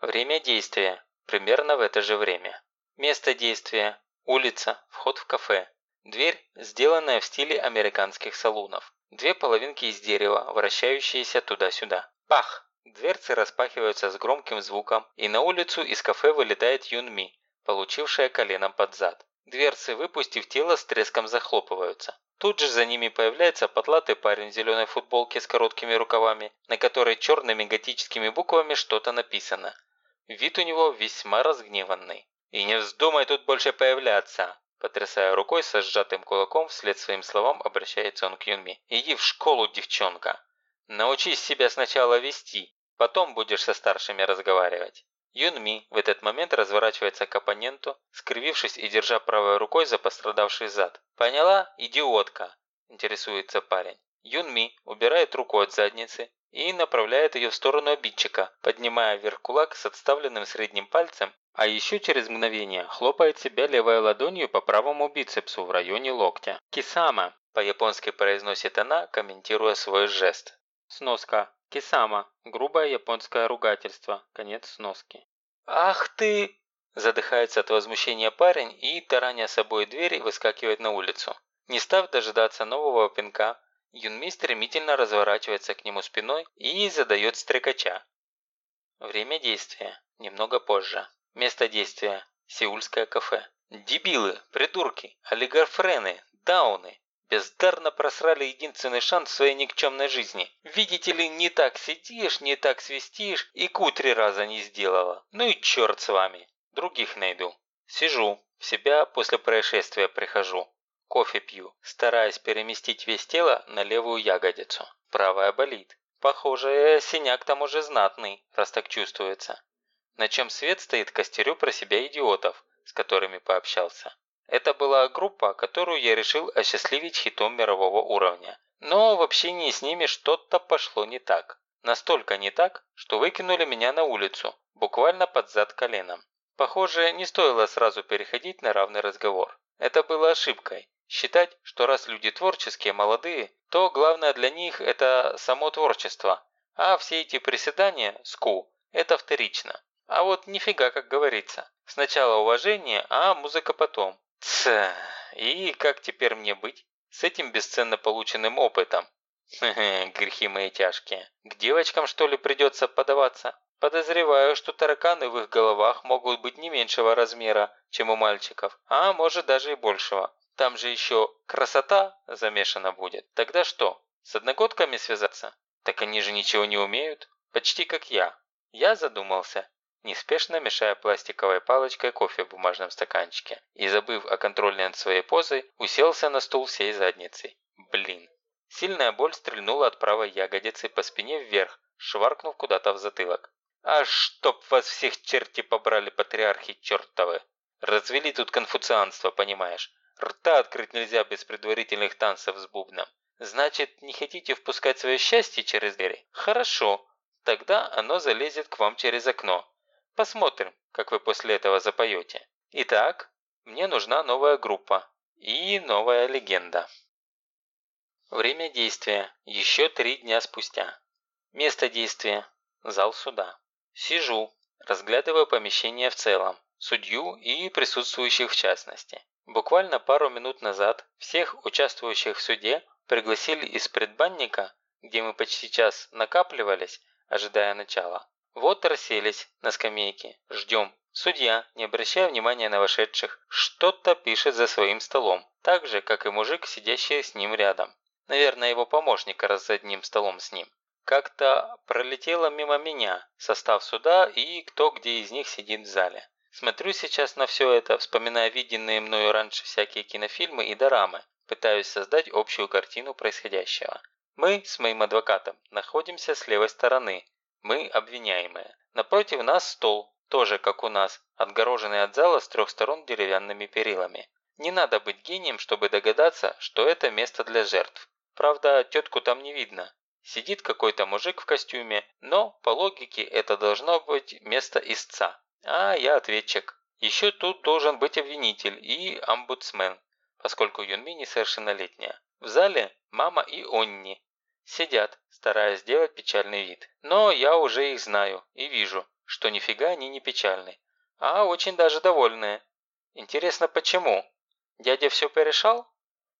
Время действия – примерно в это же время. Место действия – улица, вход в кафе. Дверь, сделанная в стиле американских салунов. Две половинки из дерева, вращающиеся туда-сюда. Пах! Дверцы распахиваются с громким звуком, и на улицу из кафе вылетает Юн Ми, получившая коленом под зад. Дверцы, выпустив тело, с треском захлопываются. Тут же за ними появляется потлатый парень в зеленой футболке с короткими рукавами, на которой черными готическими буквами что-то написано. Вид у него весьма разгневанный. «И не вздумай тут больше появляться!» Потрясая рукой со сжатым кулаком, вслед своим словам обращается он к Юнми. «Иди в школу, девчонка! Научись себя сначала вести, потом будешь со старшими разговаривать». Юнми в этот момент разворачивается к оппоненту, скривившись и держа правой рукой за пострадавший зад. «Поняла, идиотка?» – интересуется парень. Юнми убирает руку от задницы и направляет ее в сторону обидчика, поднимая вверх кулак с отставленным средним пальцем, а еще через мгновение хлопает себя левой ладонью по правому бицепсу в районе локтя. «Кисама!» – по-японски произносит она, комментируя свой жест. Сноска. Кисама. Грубое японское ругательство. Конец сноски. «Ах ты!» – задыхается от возмущения парень и, тараня собой дверь, выскакивает на улицу. Не став дожидаться нового пинка, Юнми стремительно разворачивается к нему спиной и задает стрекача. Время действия. Немного позже. Место действия. Сеульское кафе. Дебилы, придурки, олигарфрены, дауны. Бездарно просрали единственный шанс в своей никчемной жизни. Видите ли, не так сидишь, не так свистишь, и ку три раза не сделала. Ну и черт с вами. Других найду. Сижу, в себя после происшествия прихожу. Кофе пью, стараясь переместить весь тело на левую ягодицу. Правая болит. Похоже, синяк там уже знатный, раз так чувствуется. На чем свет стоит, костерю про себя идиотов, с которыми пообщался. Это была группа, которую я решил осчастливить хитом мирового уровня. Но в общении с ними что-то пошло не так. Настолько не так, что выкинули меня на улицу, буквально под зад коленом. Похоже, не стоило сразу переходить на равный разговор. Это было ошибкой. Считать, что раз люди творческие, молодые, то главное для них это само творчество, а все эти приседания, ску, это вторично. А вот нифига, как говорится. Сначала уважение, а музыка потом. Тсс, и как теперь мне быть? С этим бесценно полученным опытом. Хе-хе, грехи мои тяжкие. К девочкам что ли придется подаваться? Подозреваю, что тараканы в их головах могут быть не меньшего размера, чем у мальчиков, а может даже и большего. Там же еще красота замешана будет. Тогда что, с одногодками связаться? Так они же ничего не умеют. Почти как я. Я задумался, неспешно мешая пластиковой палочкой кофе в бумажном стаканчике. И, забыв о контроле над своей позой, уселся на стул всей задницей. Блин. Сильная боль стрельнула от правой ягодицы по спине вверх, шваркнув куда-то в затылок. «А чтоб вас всех черти побрали, патриархи чертовы! Развели тут конфуцианство, понимаешь? Рта открыть нельзя без предварительных танцев с бубном. Значит, не хотите впускать свое счастье через двери? Хорошо, тогда оно залезет к вам через окно. Посмотрим, как вы после этого запоете. Итак, мне нужна новая группа и новая легенда. Время действия. Еще три дня спустя. Место действия. Зал суда. Сижу, разглядываю помещение в целом, судью и присутствующих в частности. Буквально пару минут назад всех участвующих в суде пригласили из предбанника, где мы почти час накапливались, ожидая начала. Вот расселись на скамейке, ждем. Судья, не обращая внимания на вошедших, что-то пишет за своим столом, так же, как и мужик, сидящий с ним рядом. Наверное, его помощник раз за одним столом с ним. Как-то пролетело мимо меня состав суда и кто где из них сидит в зале. Смотрю сейчас на все это, вспоминая виденные мною раньше всякие кинофильмы и дорамы, пытаюсь создать общую картину происходящего. Мы с моим адвокатом находимся с левой стороны. Мы обвиняемые. Напротив нас стол, тоже как у нас, отгороженный от зала с трех сторон деревянными перилами. Не надо быть гением, чтобы догадаться, что это место для жертв. Правда, тетку там не видно. Сидит какой-то мужик в костюме, но, по логике, это должно быть место истца. А я ответчик. Еще тут должен быть обвинитель и омбудсмен, поскольку Юнми несовершеннолетняя. В зале мама и Онни. Сидят, стараясь сделать печальный вид. Но я уже их знаю и вижу, что нифига они не печальны, а очень даже довольные. Интересно, почему? Дядя все порешал?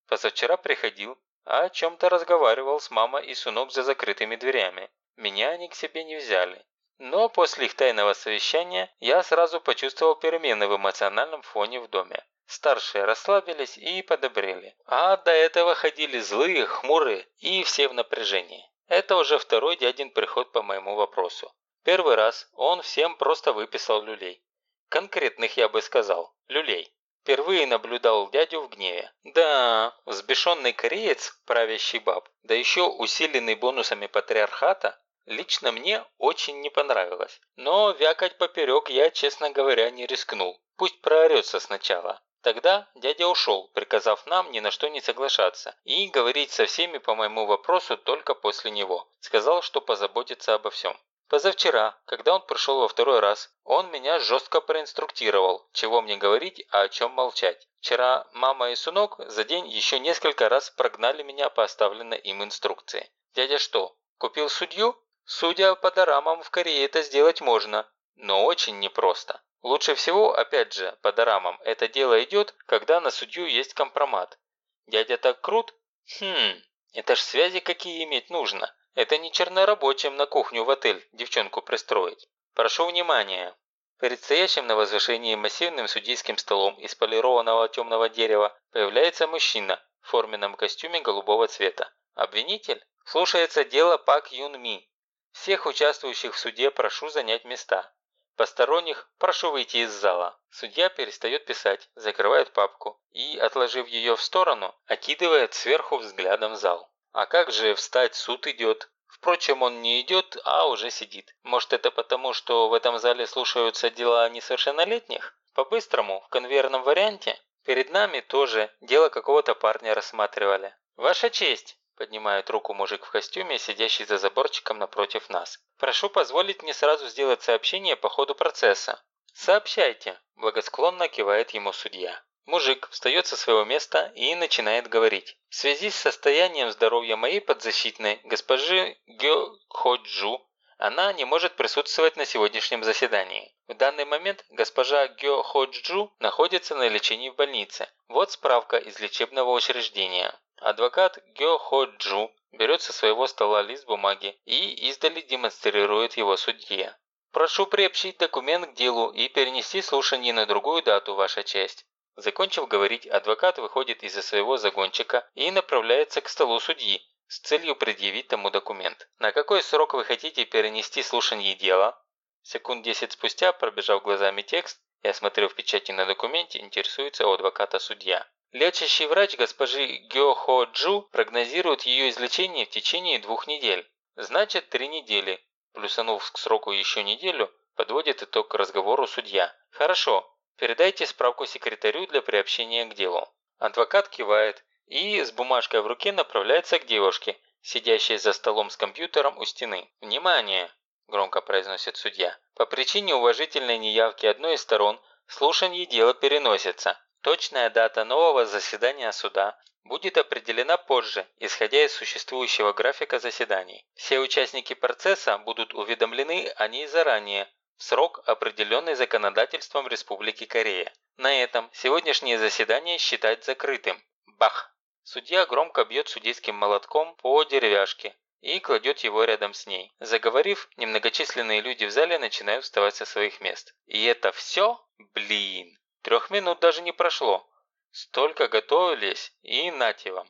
Позавчера приходил, а о чем-то разговаривал с мамой и сунок за закрытыми дверями. Меня они к себе не взяли. Но после их тайного совещания я сразу почувствовал перемены в эмоциональном фоне в доме. Старшие расслабились и подобрели. А до этого ходили злые, хмурые и все в напряжении. Это уже второй дядин приход по моему вопросу. Первый раз он всем просто выписал люлей. Конкретных я бы сказал, люлей. Впервые наблюдал дядю в гневе. Да, взбешенный кореец, правящий баб, да еще усиленный бонусами патриархата, лично мне очень не понравилось. Но вякать поперек я, честно говоря, не рискнул. Пусть проорется сначала. Тогда дядя ушел, приказав нам ни на что не соглашаться и говорить со всеми по моему вопросу только после него. Сказал, что позаботится обо всем. Позавчера, когда он пришел во второй раз, он меня жестко проинструктировал, чего мне говорить, а о чем молчать. Вчера мама и сынок за день еще несколько раз прогнали меня по оставленной им инструкции. Дядя что, купил судью? Судя по дорамам, в Корее это сделать можно, но очень непросто. Лучше всего, опять же, по дорамам, это дело идет, когда на судью есть компромат. Дядя так крут? Хм, это ж связи какие иметь нужно. Это не чернорабочим на кухню в отель девчонку пристроить. Прошу внимания. Перед стоящим на возвышении массивным судейским столом из полированного темного дерева появляется мужчина в форменном костюме голубого цвета. Обвинитель? Слушается дело Пак Юн Ми. Всех участвующих в суде прошу занять места. Посторонних прошу выйти из зала. Судья перестает писать, закрывает папку и, отложив ее в сторону, окидывает сверху взглядом зал. А как же встать, суд идет? Впрочем, он не идет, а уже сидит. Может это потому, что в этом зале слушаются дела несовершеннолетних? По-быстрому, в конвейерном варианте? Перед нами тоже дело какого-то парня рассматривали. «Ваша честь!» Поднимает руку мужик в костюме, сидящий за заборчиком напротив нас. «Прошу позволить мне сразу сделать сообщение по ходу процесса». «Сообщайте», – благосклонно кивает ему судья. Мужик встает со своего места и начинает говорить. В связи с состоянием здоровья моей подзащитной, госпожи Гё Ходжу, она не может присутствовать на сегодняшнем заседании. В данный момент госпожа Гё Ходжу находится на лечении в больнице. Вот справка из лечебного учреждения. Адвокат Гё Хо Джу берет со своего стола лист бумаги и издали демонстрирует его судье. «Прошу приобщить документ к делу и перенести слушание на другую дату, Ваша честь». Закончив говорить, адвокат выходит из-за своего загончика и направляется к столу судьи с целью предъявить тому документ. «На какой срок вы хотите перенести слушание дела?» Секунд 10 спустя, пробежав глазами текст и осмотрев печати на документе, интересуется у адвоката судья. Лечащий врач госпожи Гё Хо Джу прогнозирует ее излечение в течение двух недель. Значит, три недели. Плюсанув к сроку еще неделю, подводит итог разговору судья. Хорошо, передайте справку секретарю для приобщения к делу. Адвокат кивает и с бумажкой в руке направляется к девушке, сидящей за столом с компьютером у стены. «Внимание!» – громко произносит судья. «По причине уважительной неявки одной из сторон слушание дела переносится. Точная дата нового заседания суда будет определена позже, исходя из существующего графика заседаний. Все участники процесса будут уведомлены о ней заранее, в срок, определенный законодательством Республики Корея. На этом сегодняшнее заседание считать закрытым. Бах! Судья громко бьет судейским молотком по деревяшке и кладет его рядом с ней. Заговорив, немногочисленные люди в зале начинают вставать со своих мест. И это все? Блин! Трех минут даже не прошло. Столько готовились и нате вам.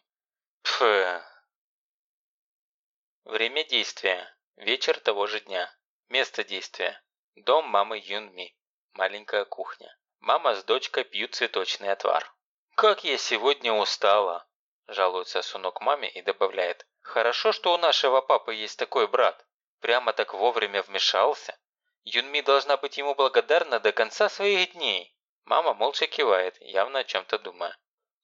Пф. Время действия. Вечер того же дня. Место действия. Дом мамы Юнми. Маленькая кухня. Мама с дочкой пьют цветочный отвар. «Как я сегодня устала!» Жалуется Сунок маме и добавляет. «Хорошо, что у нашего папы есть такой брат. Прямо так вовремя вмешался. Юнми должна быть ему благодарна до конца своих дней». Мама молча кивает, явно о чем-то думая.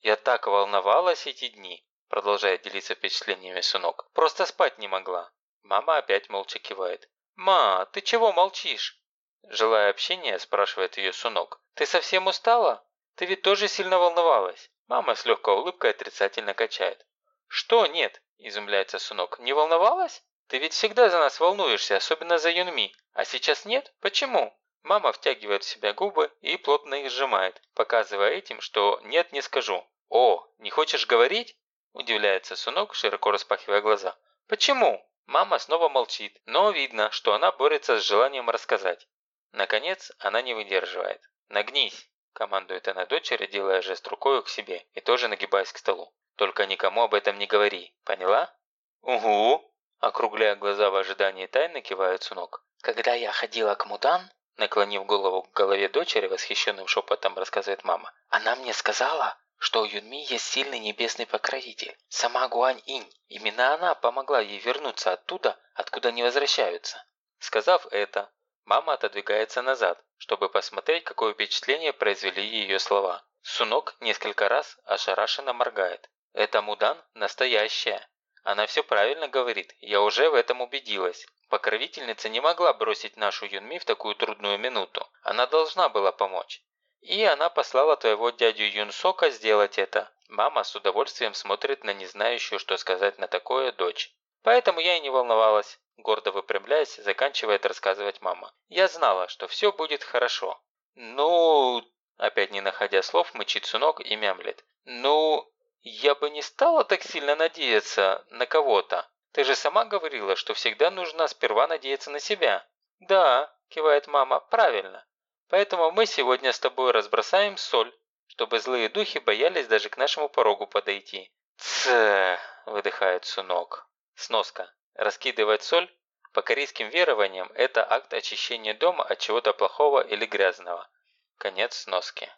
«Я так волновалась эти дни», продолжает делиться впечатлениями Сунок. «Просто спать не могла». Мама опять молча кивает. «Ма, ты чего молчишь?» Желая общения, спрашивает ее Сунок. «Ты совсем устала? Ты ведь тоже сильно волновалась?» Мама с легкой улыбкой отрицательно качает. «Что нет?» – изумляется Сунок. «Не волновалась?» Ты ведь всегда за нас волнуешься, особенно за Юнми. А сейчас нет? Почему?» Мама втягивает в себя губы и плотно их сжимает, показывая этим, что «нет, не скажу». «О, не хочешь говорить?» – удивляется Сунок, широко распахивая глаза. «Почему?» Мама снова молчит, но видно, что она борется с желанием рассказать. Наконец, она не выдерживает. «Нагнись!» – командует она дочери, делая жест рукой к себе и тоже нагибаясь к столу. «Только никому об этом не говори, поняла?» «Угу!» – округляя глаза в ожидании тайны, кивает Сунок. «Когда я ходила к Мудан, наклонив голову к голове дочери, восхищенным шепотом рассказывает мама, она мне сказала, что у Юнми есть сильный небесный покровитель, сама Гуань-инь. Именно она помогла ей вернуться оттуда, откуда не возвращаются. Сказав это, мама отодвигается назад, чтобы посмотреть, какое впечатление произвели ее слова. Сунок несколько раз ошарашенно моргает. Это Мудан настоящая. Она все правильно говорит, я уже в этом убедилась. Покровительница не могла бросить нашу Юнми в такую трудную минуту. Она должна была помочь. И она послала твоего дядю Юнсока сделать это. Мама с удовольствием смотрит на не знающую, что сказать на такое, дочь. Поэтому я и не волновалась. Гордо выпрямляясь, заканчивает рассказывать мама. Я знала, что все будет хорошо. Ну... Опять не находя слов, мычит Сунок и мямлет. Ну... Я бы не стала так сильно надеяться на кого-то. Ты же сама говорила, что всегда нужно сперва надеяться на себя. Да, кивает мама, правильно. Поэтому мы сегодня с тобой разбросаем соль, чтобы злые духи боялись даже к нашему порогу подойти». «Тсс!» – выдыхает Сунок. Сноска. Раскидывать соль по корейским верованиям – это акт очищения дома от чего-то плохого или грязного. Конец сноски.